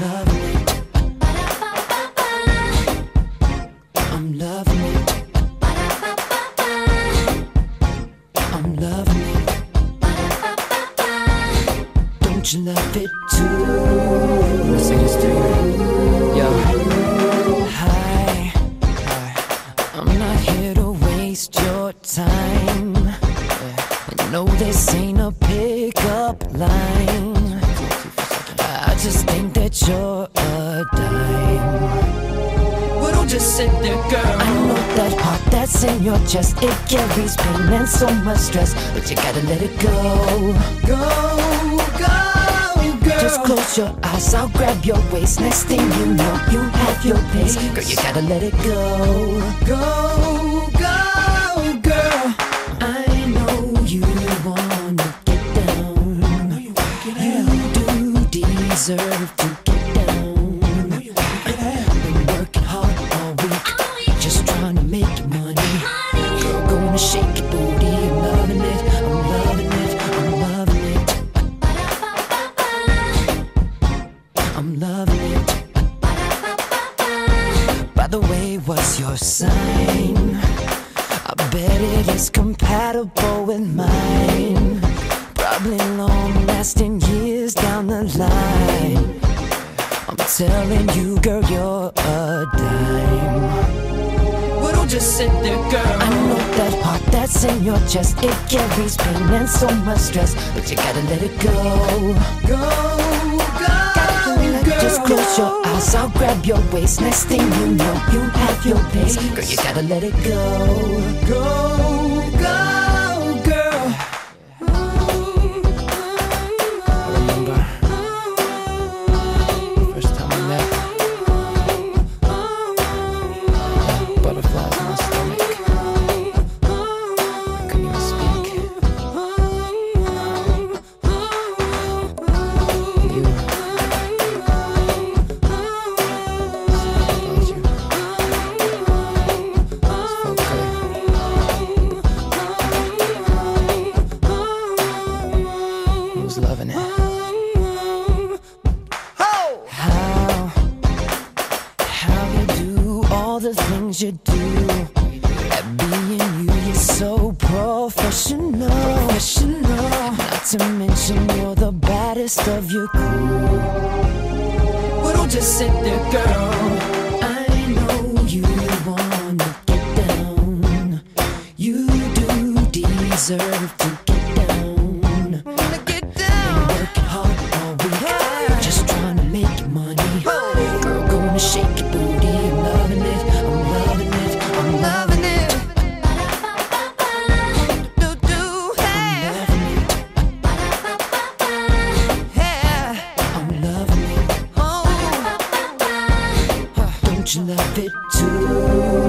loving it. I'm loving it. I'm loving it. Don't you love it too? Let's this to you. Yo. Hi. I'm not here to waste your time. I know this ain't a pickup line. I just think that you're a dime. Well, don't just sit there, girl. I know that heart that's in your chest. It carries pain and so much stress. But you gotta let it go. Go, go, girl. Just close your eyes, I'll grab your waist. Next thing you know, you have your pace. Girl, you gotta let it go. Go, go, girl. I know you wanna get down. You do deserve to the way, was your sign? I bet it is compatible with mine. Probably long lasting years down the line. I'm telling you, girl, you're a dime. Well, don't just sit there, girl. I know that heart that's in your chest. It carries pain and so much stress. But you gotta let it go. Go. Just close your eyes, I'll grab your waist. Next thing you know, you have your pace. Girl, you gotta let it go. Go, go, you do. At being you, you're so professional. professional. Not to mention you're the baddest of your crew. Well, don't just sit there, girl. to